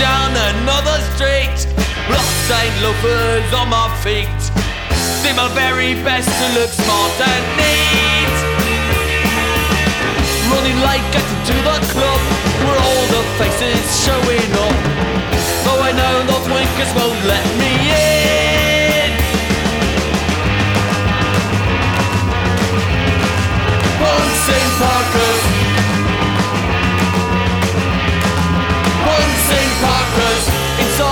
down another street. Bloodstained loafers on my feet. Did my very best to look smart and neat. Running late, getting to the club where all the faces showing up. Though I know those winkers won't let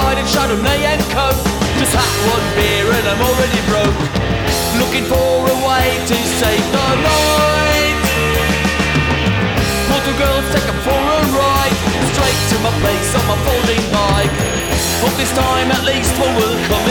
Inside in Chardonnay and Coke. Just had one beer and I'm already broke. Looking for a way to save the night. Portal girls take 'em for a ride. Straight to my place on my folding bike. Hope this time at least one will come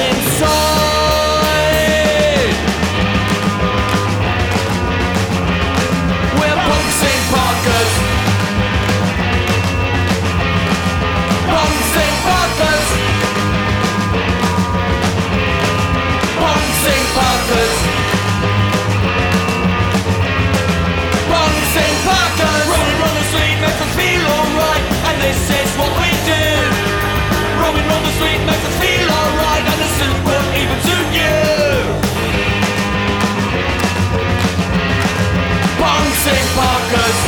St. Parkers.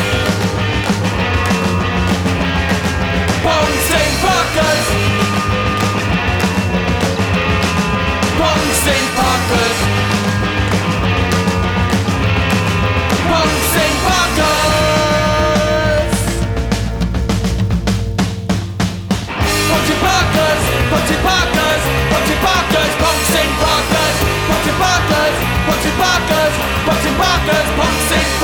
Bond St. Parkers. Bond St. Parkers. Bond St. Parkers. Bond Parkers. Parkers. Bond Parkers. St. Parkers. Bond Parkers. Parkers. Bond Parkers. Parkers. Bond St. Parkers.